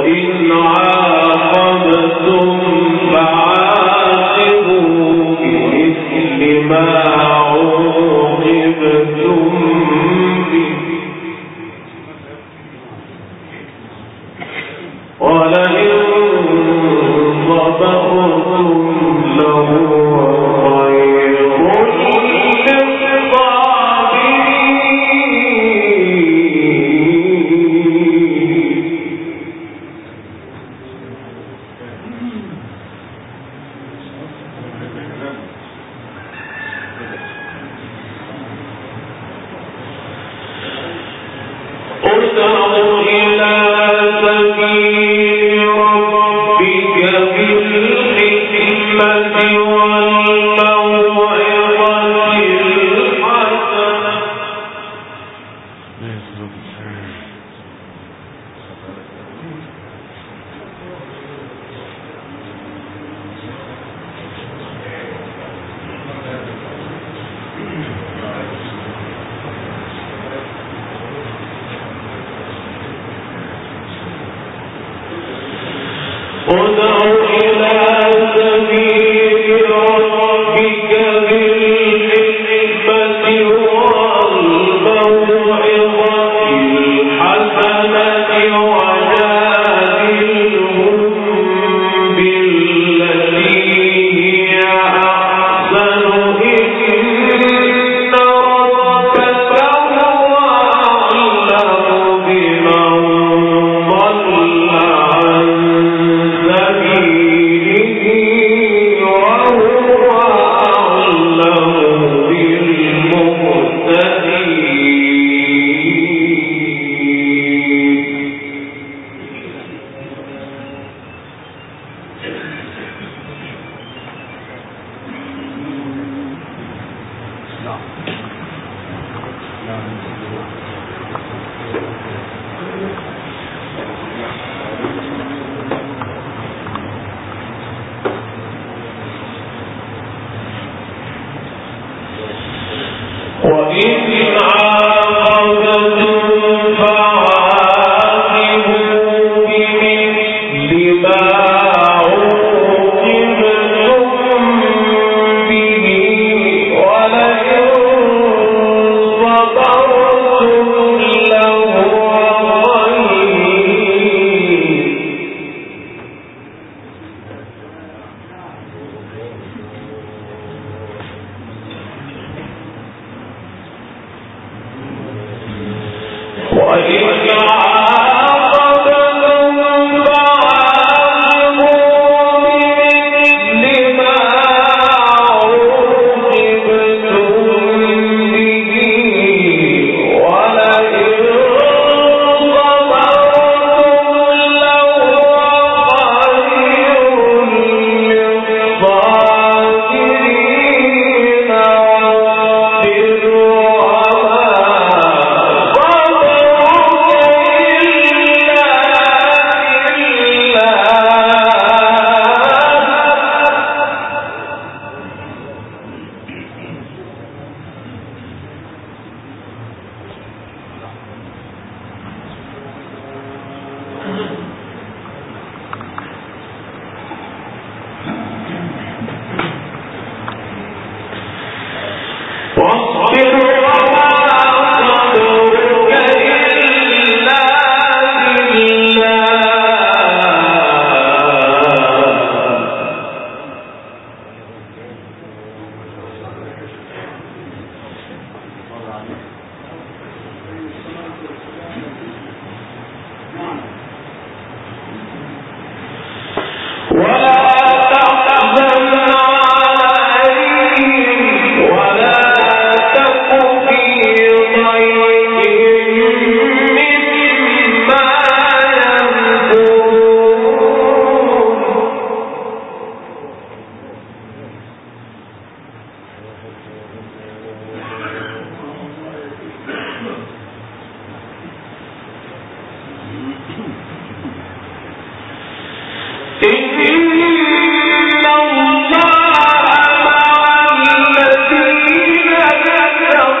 إلى سبيل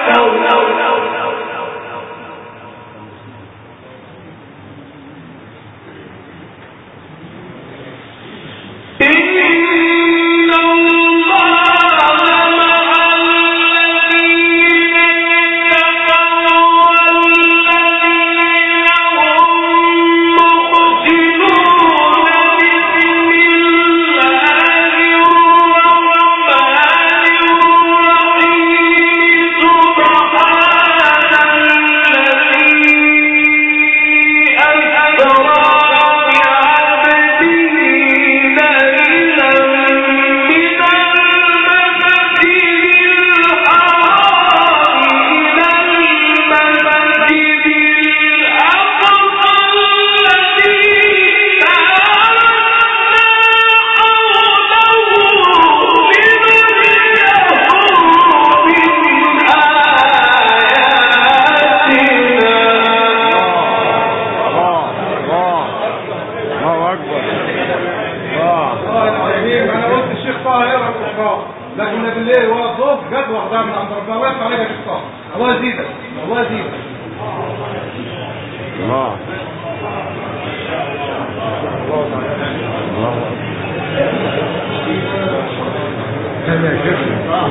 no, no, no. 现在学习啊。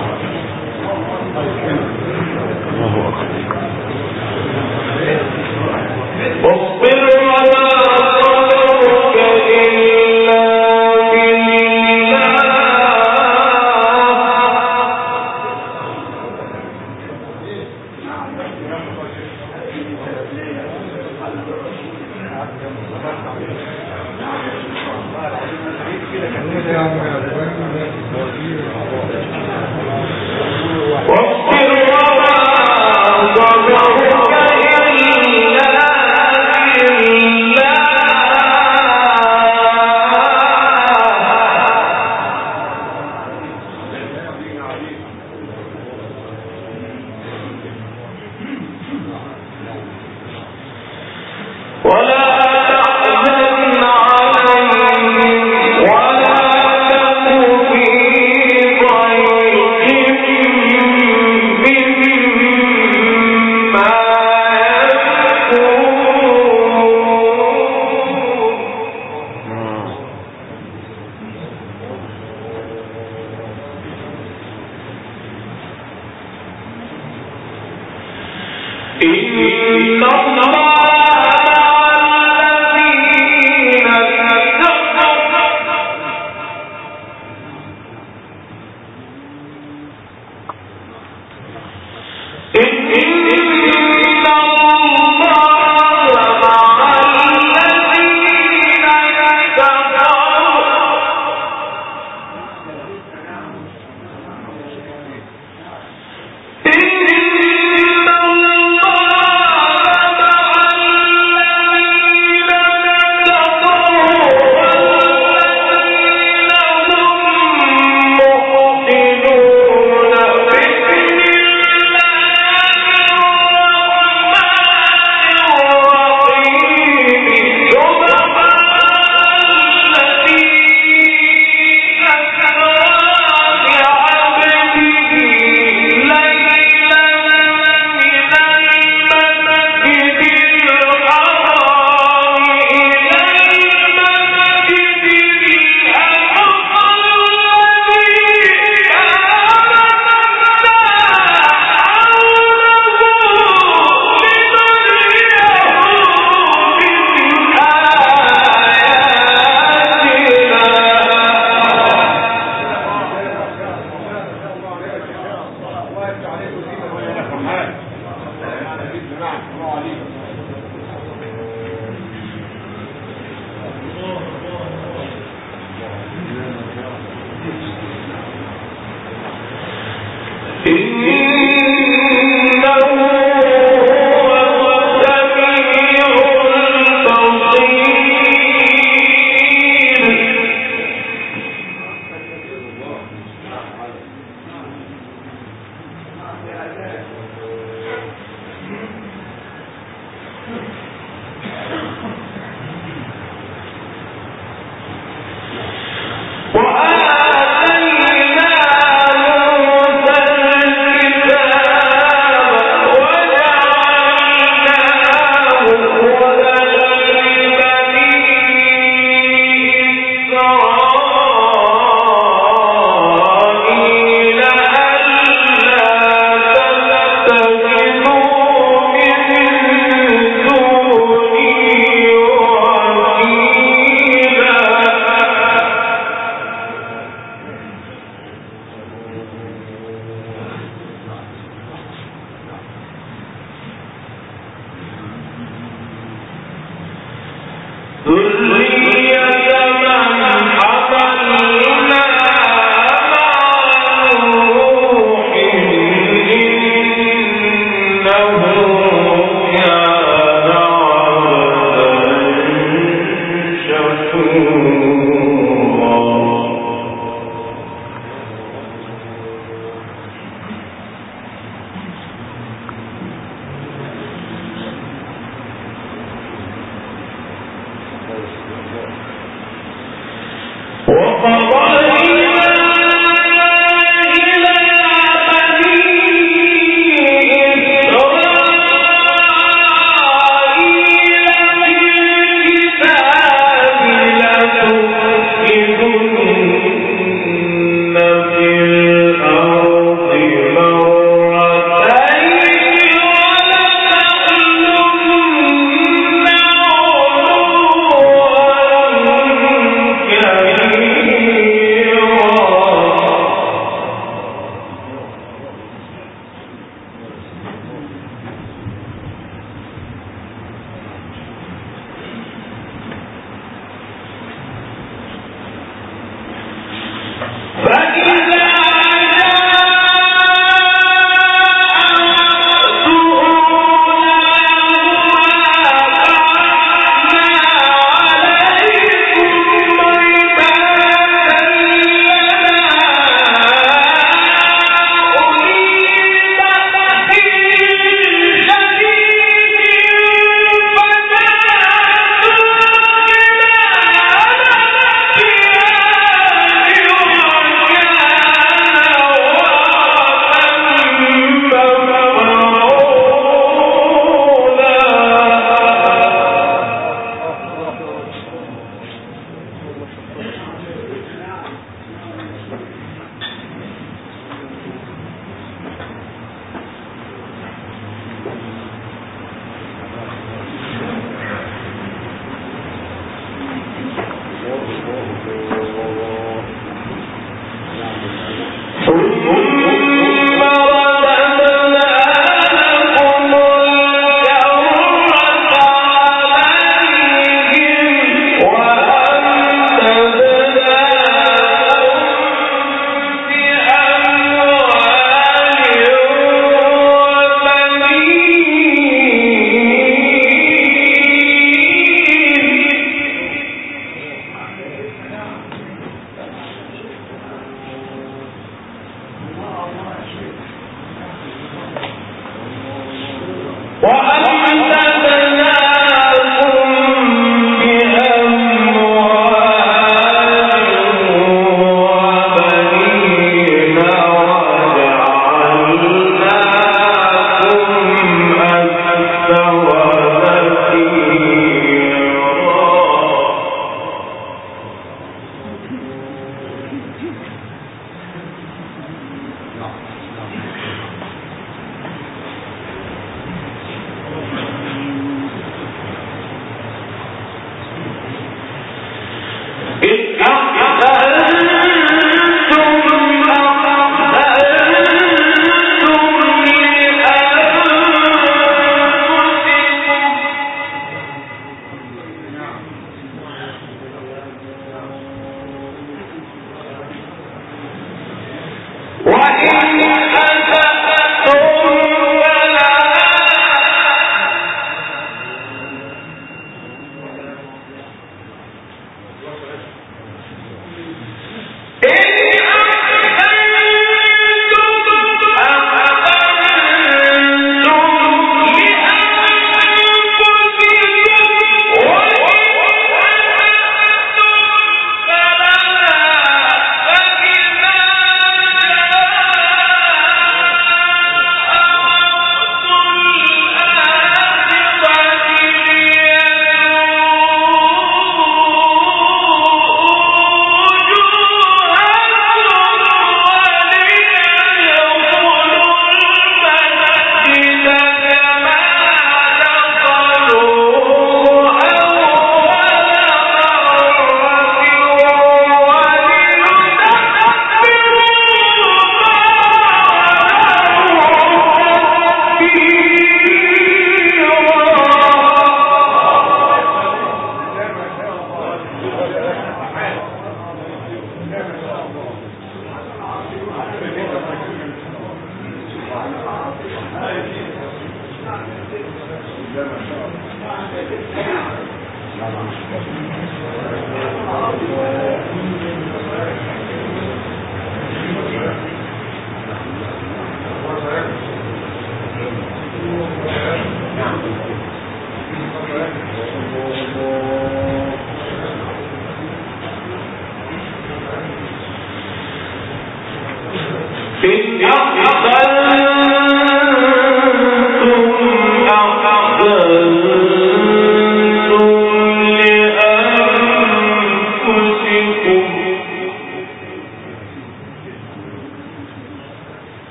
Allah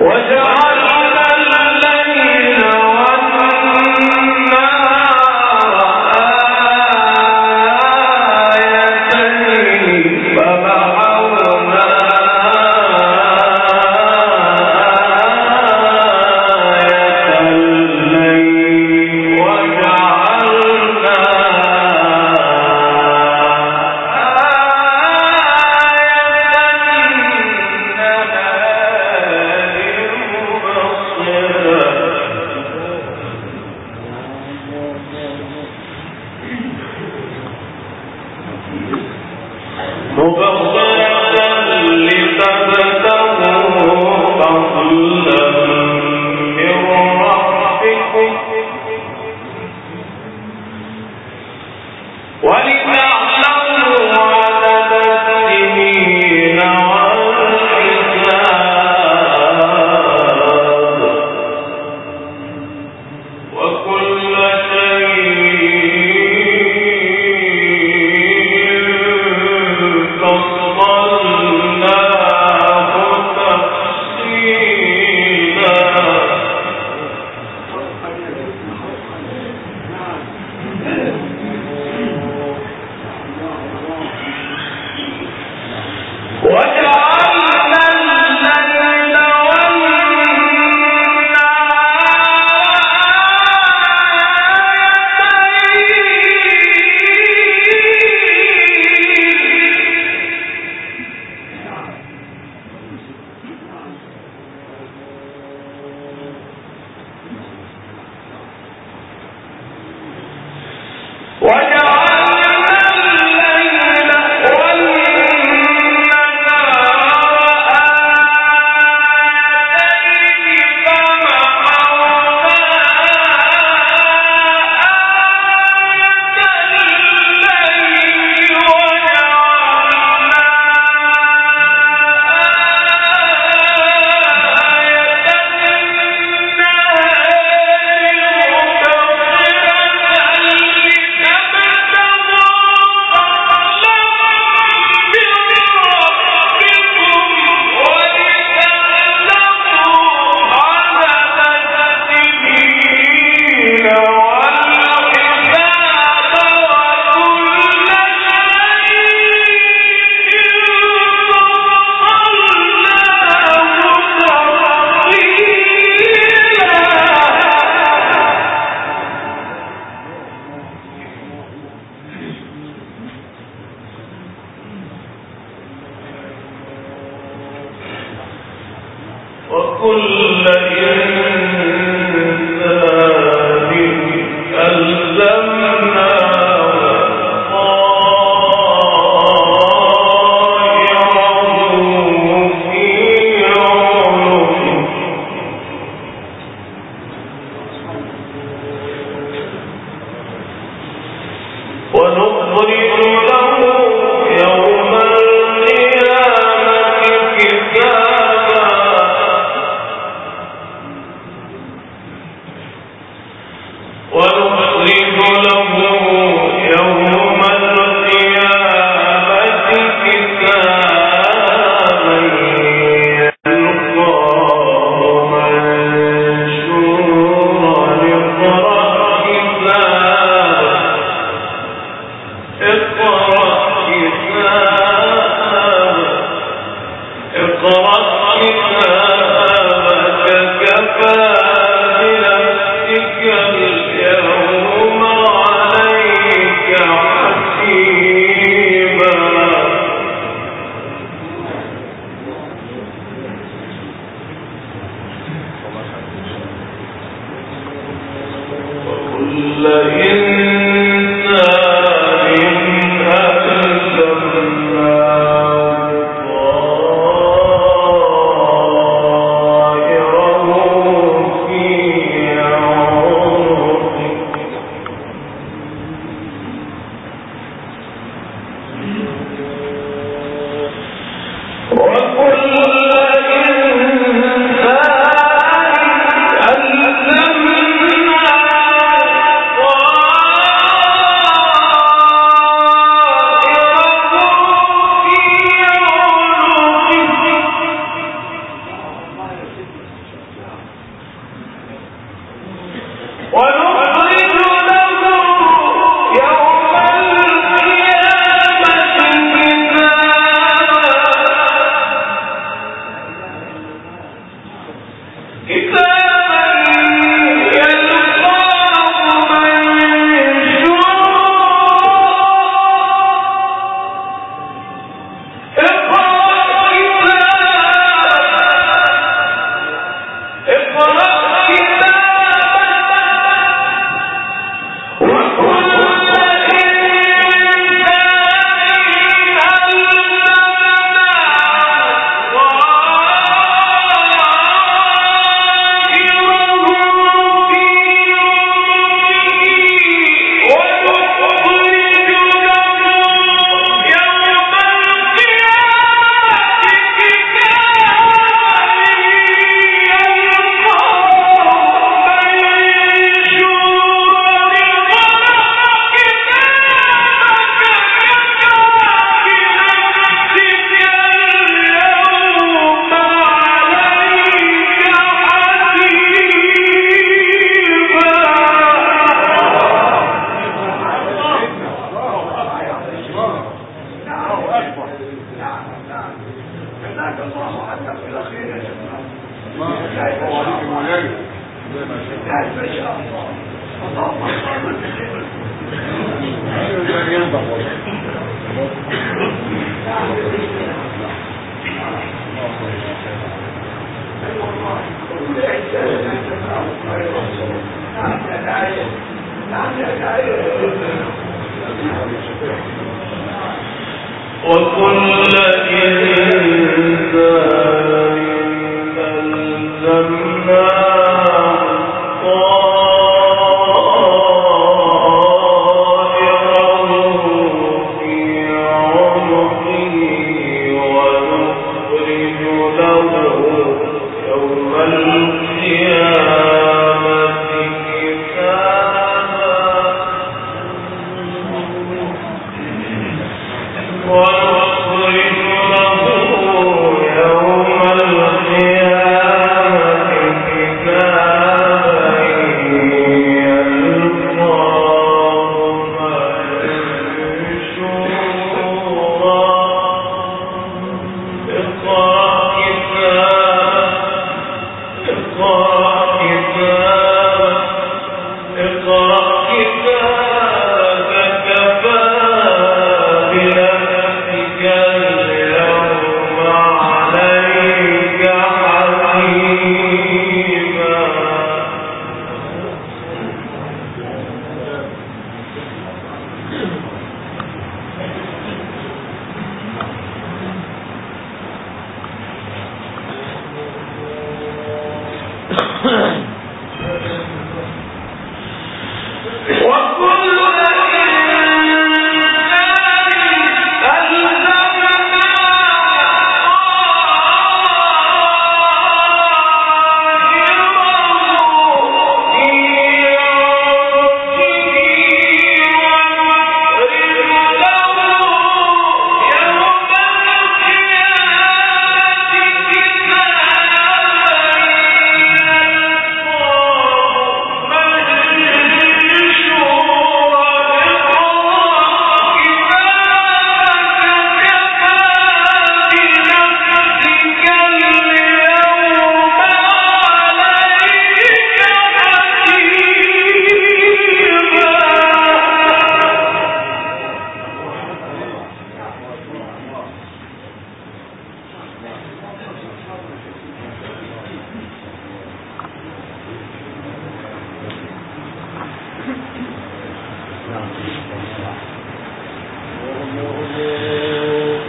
وجعل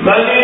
Vale.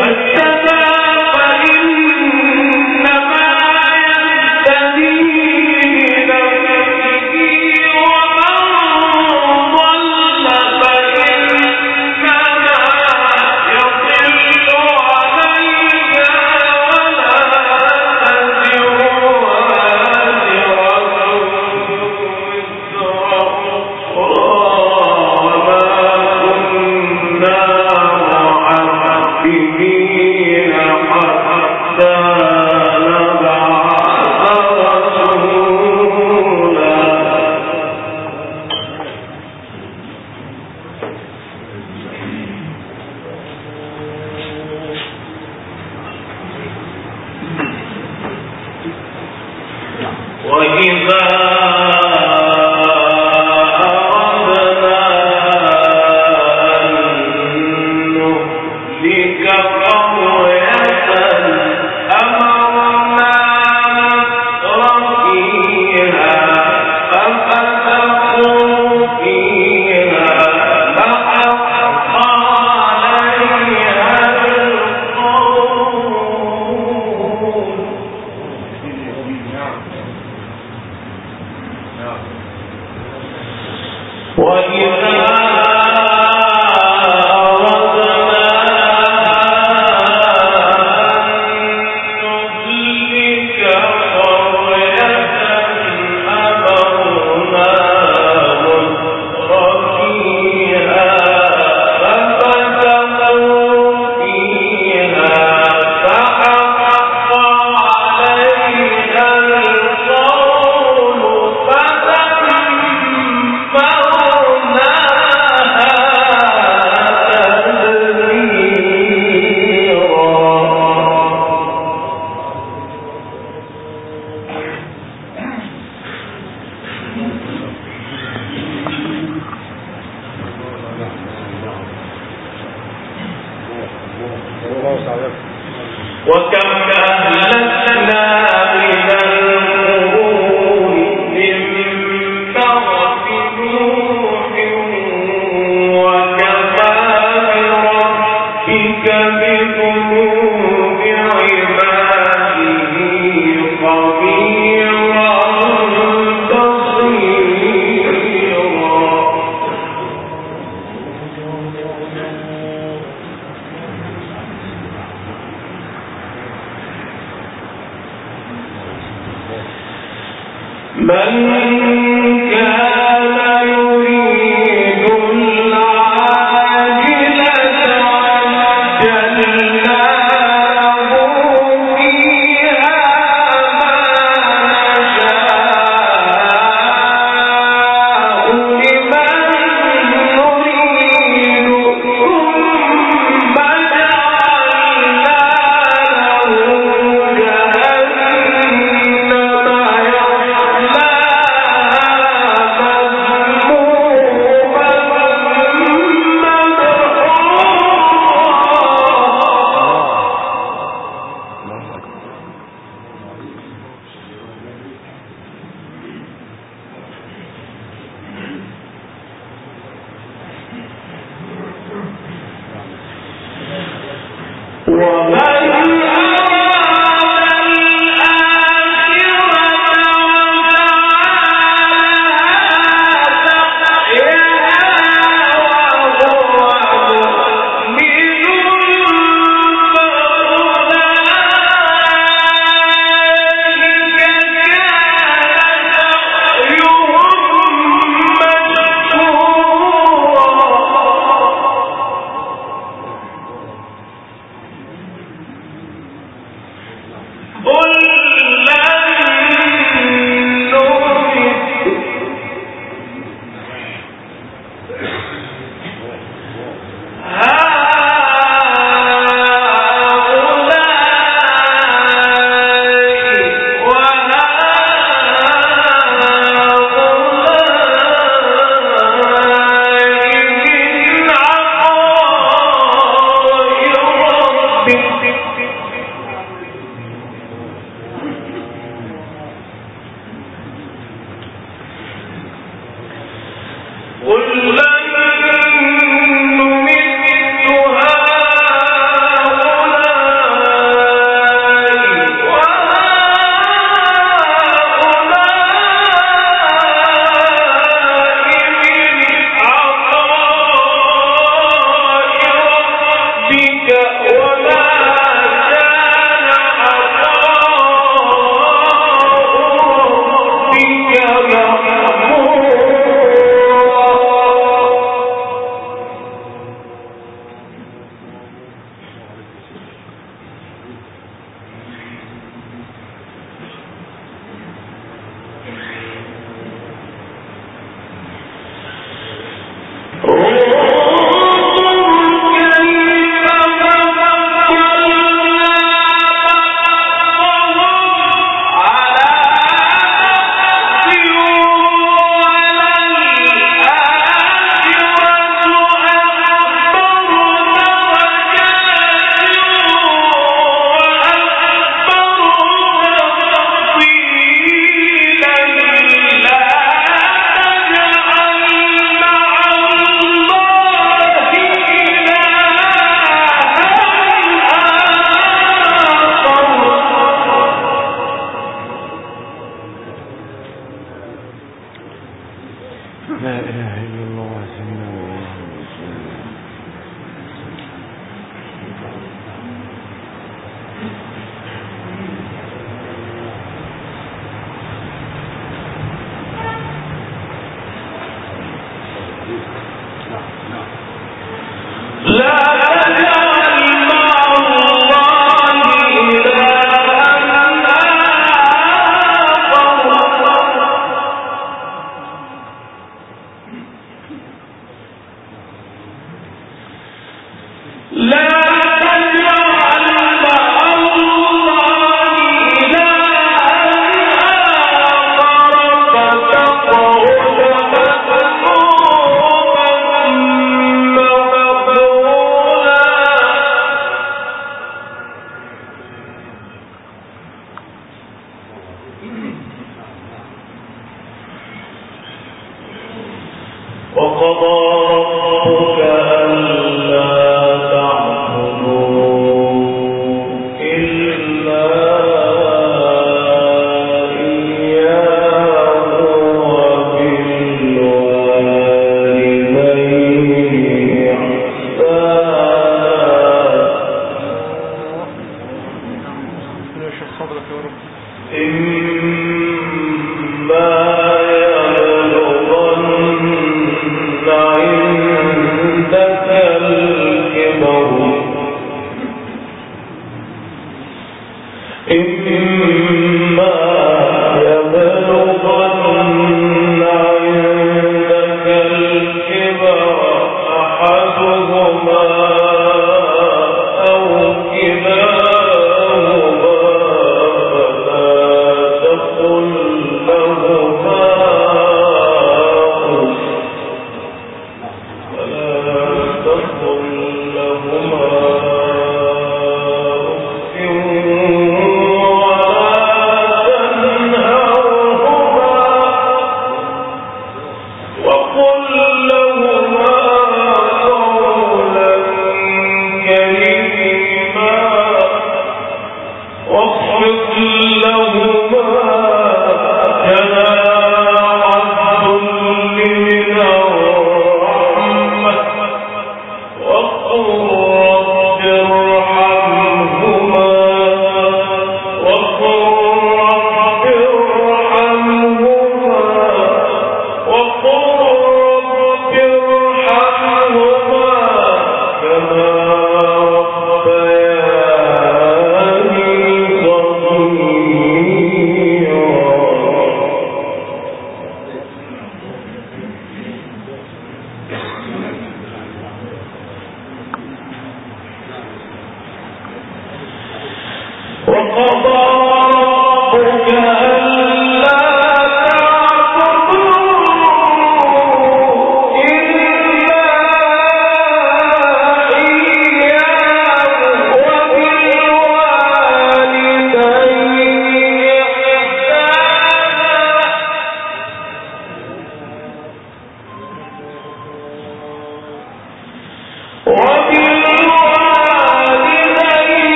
وقضى